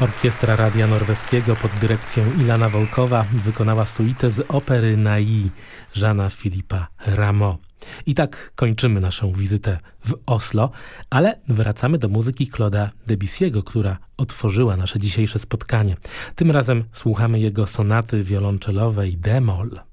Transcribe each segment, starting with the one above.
Orkiestra Radia Norweskiego pod dyrekcją Ilana Wolkowa wykonała suitę z opery Nai Żana Filipa Rameau. I tak kończymy naszą wizytę w Oslo, ale wracamy do muzyki Claude'a Debussy'ego, która otworzyła nasze dzisiejsze spotkanie. Tym razem słuchamy jego sonaty wiolonczelowej D-moll.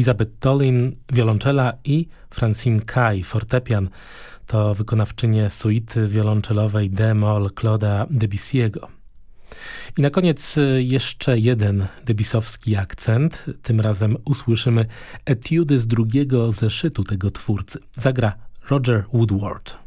Elizabeth Dolin, wiolonczela i Francine Kai, fortepian. To wykonawczynie suity wiolonczelowej D-moll Claude'a Debussy'ego. I na koniec y, jeszcze jeden debisowski akcent. Tym razem usłyszymy etiudy z drugiego zeszytu tego twórcy. Zagra Roger Woodward.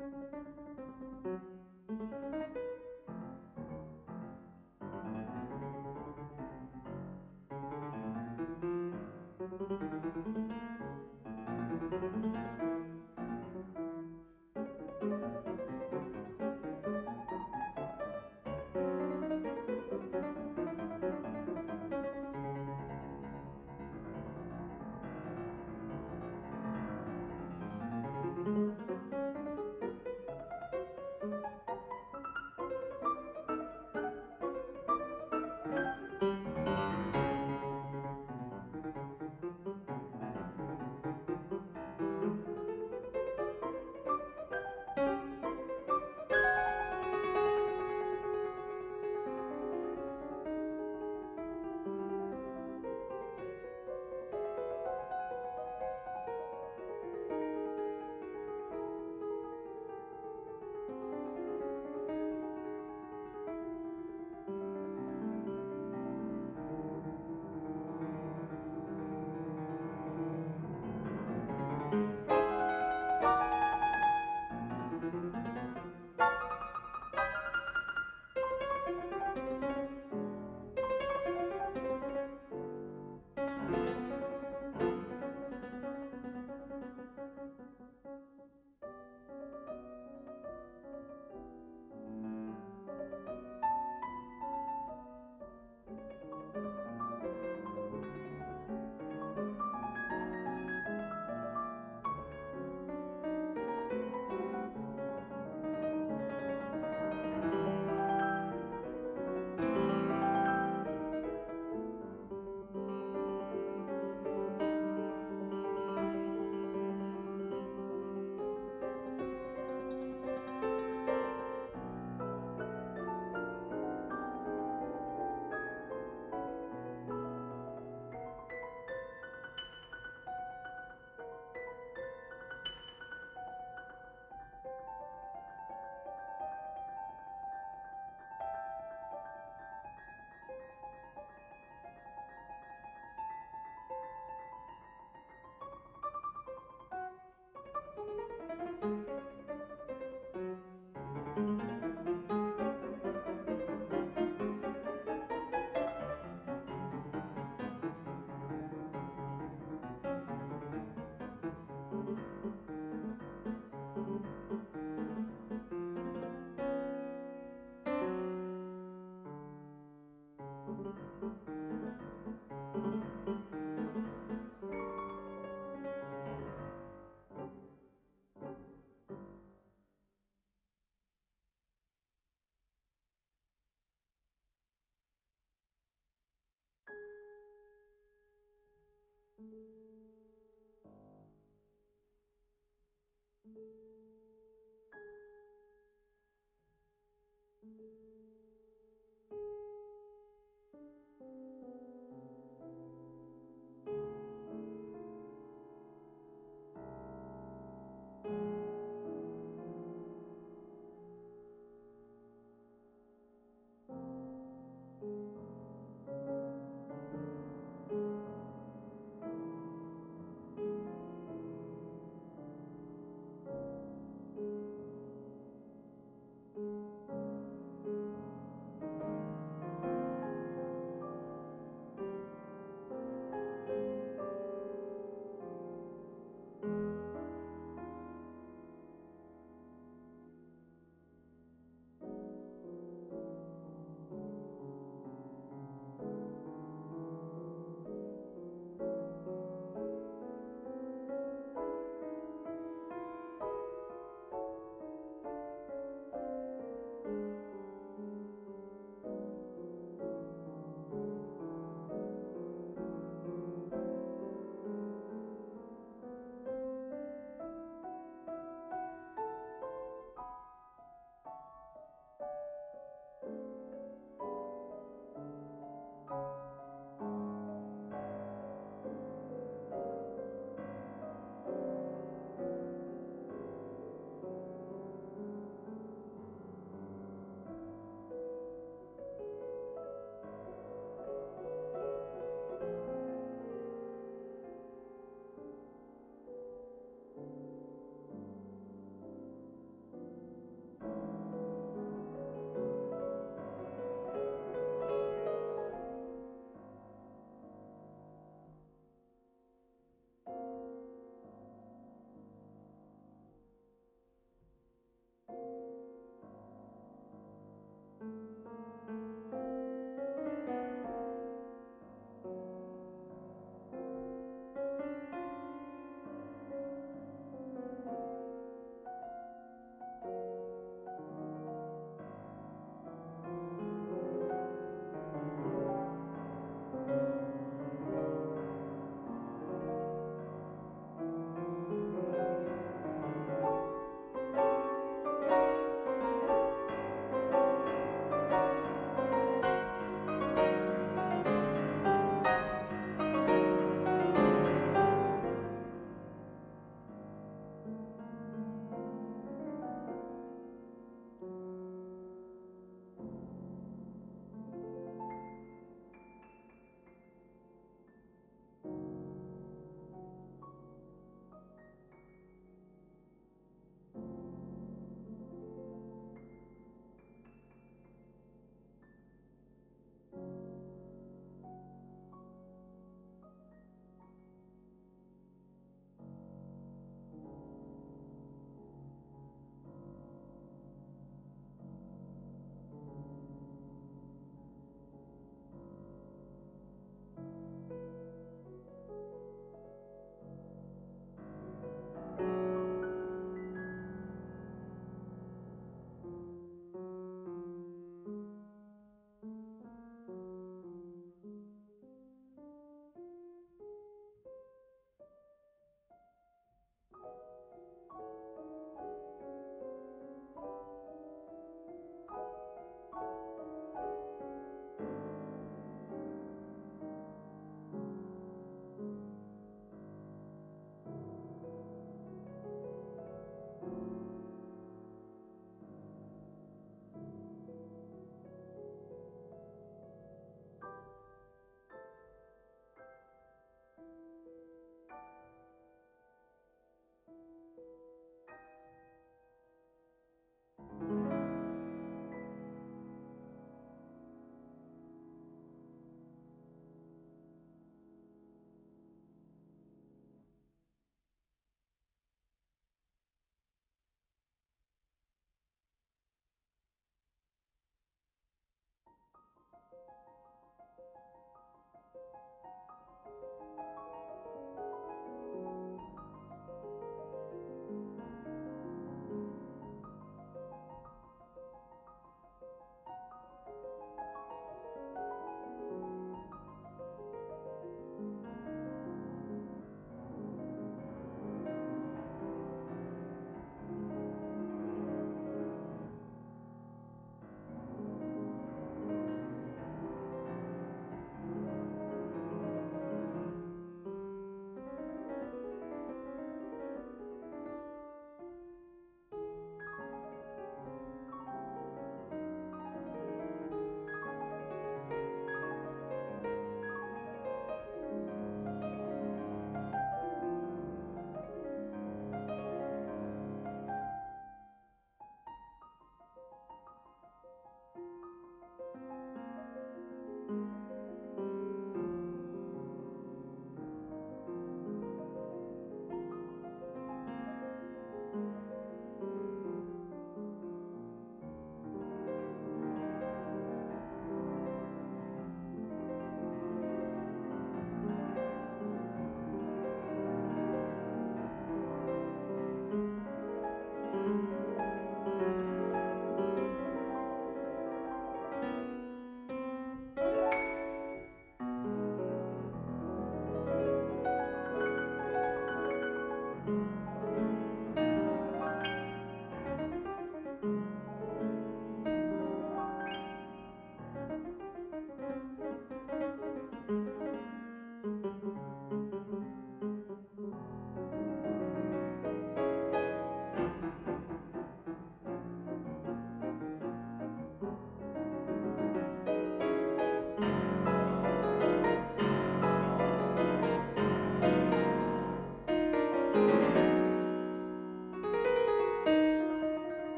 thank you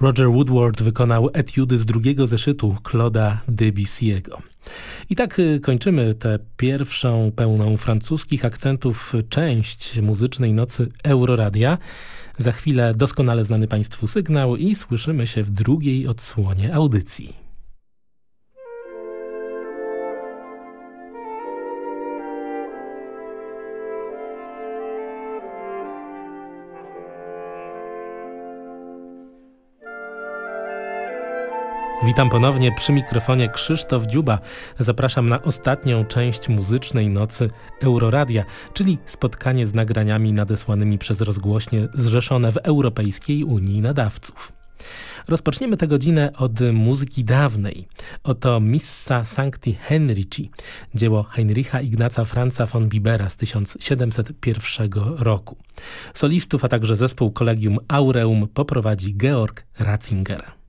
Roger Woodward wykonał etiudy z drugiego zeszytu Claude'a Debussy'ego. I tak y, kończymy tę pierwszą pełną francuskich akcentów część muzycznej nocy Euroradia. Za chwilę doskonale znany Państwu sygnał i słyszymy się w drugiej odsłonie audycji. Witam ponownie przy mikrofonie Krzysztof Dziuba. Zapraszam na ostatnią część muzycznej nocy Euroradia, czyli spotkanie z nagraniami nadesłanymi przez rozgłośnie zrzeszone w Europejskiej Unii Nadawców. Rozpoczniemy tę godzinę od muzyki dawnej. Oto Missa Sancti Henrici, dzieło Heinricha Ignaca Franza von Bibera z 1701 roku. Solistów, a także zespół Collegium Aureum poprowadzi Georg Ratzinger.